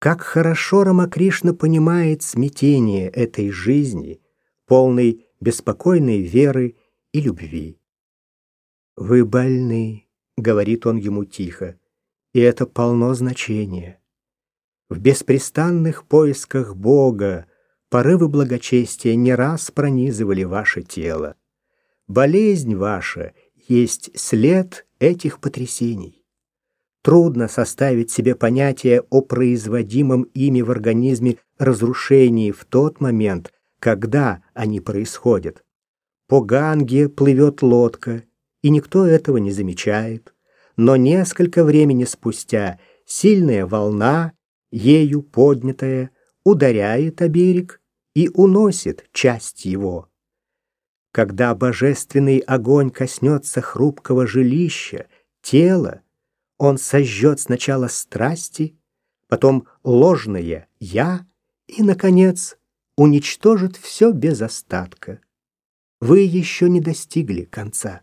Как хорошо Рамакришна понимает смятение этой жизни, полной беспокойной веры и любви. «Вы больны», — говорит он ему тихо, — «и это полно значения. В беспрестанных поисках Бога порывы благочестия не раз пронизывали ваше тело. Болезнь ваша есть след этих потрясений. Трудно составить себе понятие о производимом ими в организме разрушении в тот момент, когда они происходят. По Ганге плывет лодка, и никто этого не замечает. Но несколько времени спустя сильная волна, ею поднятая, ударяет о берег и уносит часть его. Когда божественный огонь коснется хрупкого жилища, тела, он сожжет сначала страсти, потом ложное «я» и, наконец, уничтожит все без остатка. Вы еще не достигли конца.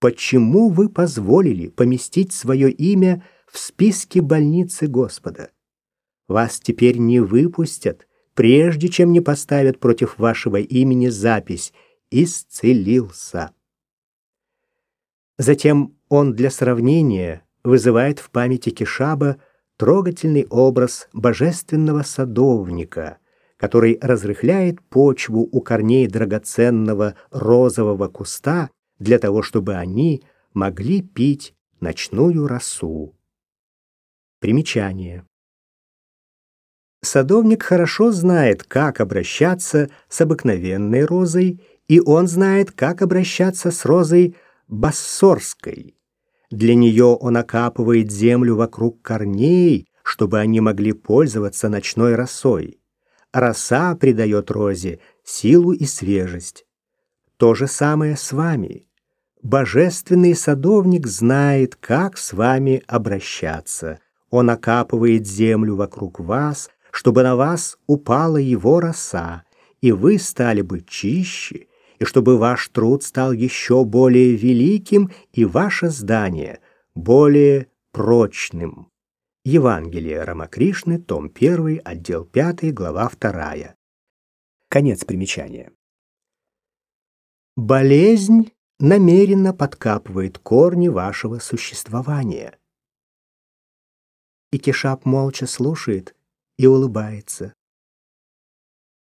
Почему вы позволили поместить свое имя в списке больницы Господа? Вас теперь не выпустят, прежде чем не поставят против вашего имени запись «Исцелился». Затем он для сравнения вызывает в памяти Кишаба трогательный образ божественного садовника, который разрыхляет почву у корней драгоценного розового куста для того, чтобы они могли пить ночную росу. Примечание. Садовник хорошо знает, как обращаться с обыкновенной розой, и он знает, как обращаться с розой бассорской. Для нее он окапывает землю вокруг корней, чтобы они могли пользоваться ночной росой. Роса придает розе силу и свежесть. То же самое с вами. Божественный садовник знает, как с вами обращаться. Он окапывает землю вокруг вас, чтобы на вас упала его роса, и вы стали бы чище, и чтобы ваш труд стал еще более великим и ваше здание более прочным. Евангелие Рамакришны, том 1, отдел 5, глава 2. Конец примечания. Болезнь намеренно подкапывает корни вашего существования. И Кешап молча слушает и улыбается.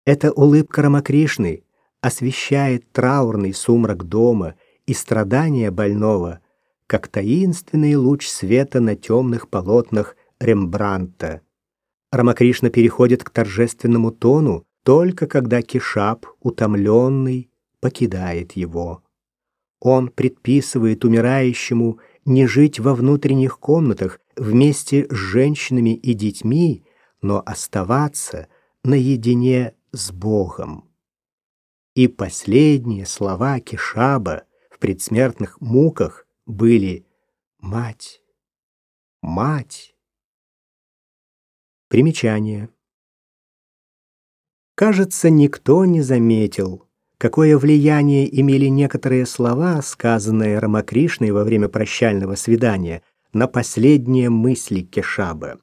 Эта улыбка Рамакришны освещает траурный сумрак дома и страдания больного, как таинственный луч света на темных полотнах Рембранта. Рамакришна переходит к торжественному тону только когда Кишап, утомленный, покидает его. Он предписывает умирающему не жить во внутренних комнатах вместе с женщинами и детьми, но оставаться наедине с Богом. И последние слова Кишаба в предсмертных муках были «Мать! Мать!». Примечание. Кажется, никто не заметил, какое влияние имели некоторые слова, сказанные Рамакришной во время прощального свидания, на последние мысли Кешаба.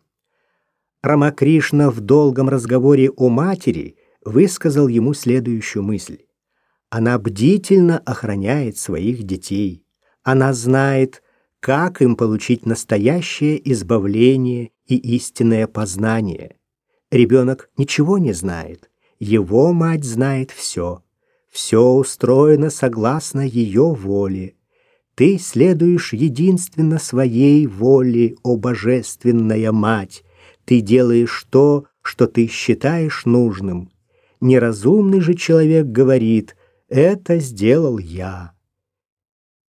Рамакришна в долгом разговоре о матери высказал ему следующую мысль. Она бдительно охраняет своих детей. Она знает, как им получить настоящее избавление и истинное познание. Ребенок ничего не знает. Его мать знает все. Все устроено согласно ее воле. Ты следуешь единственно своей воле, о божественная мать. Ты делаешь то, что ты считаешь нужным. Неразумный же человек говорит «это сделал я».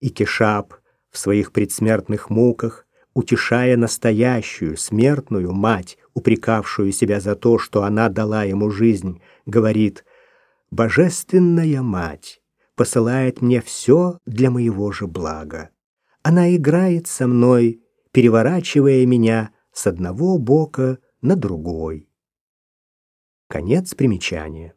И Кешап в своих предсмертных муках, утешая настоящую смертную мать, упрекавшую себя за то, что она дала ему жизнь, говорит «Божественная мать посылает мне все для моего же блага. Она играет со мной, переворачивая меня с одного бока на другой». Конец примечания.